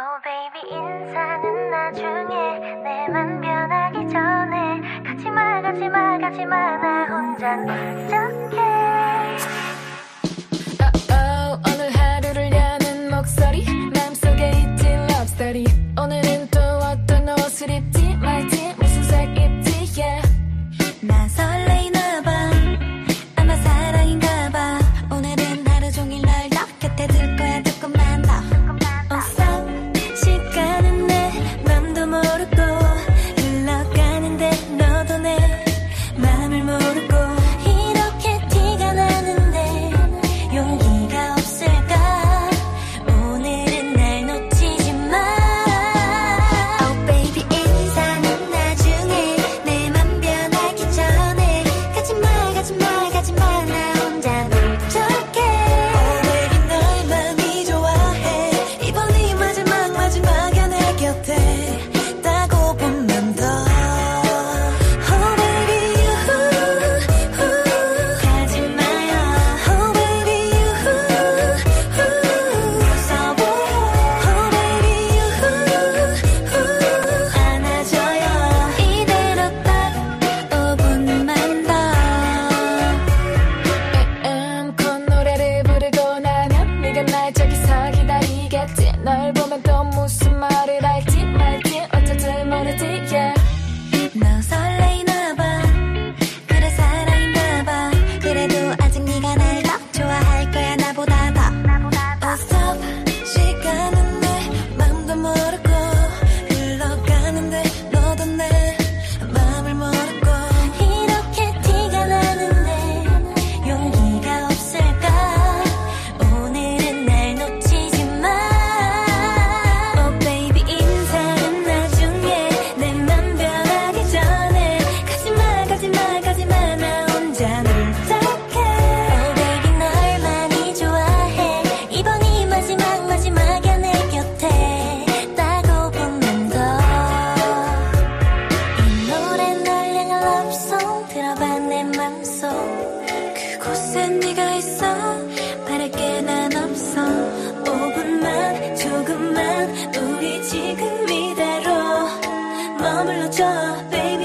Oh baby 인사는 나중에. 내맘 변하기 전에. 가지마 가지마 가지마. 나 혼자 울적해. 보면 또 무슨 말을 할지 말지 어쩌지 모르지 yeah. 들어봐 내 맘속. 그곳에 네가 있어. 바랄게 난 없어. 5분만 조금만 우리 지금 이대로 머물러줘 baby.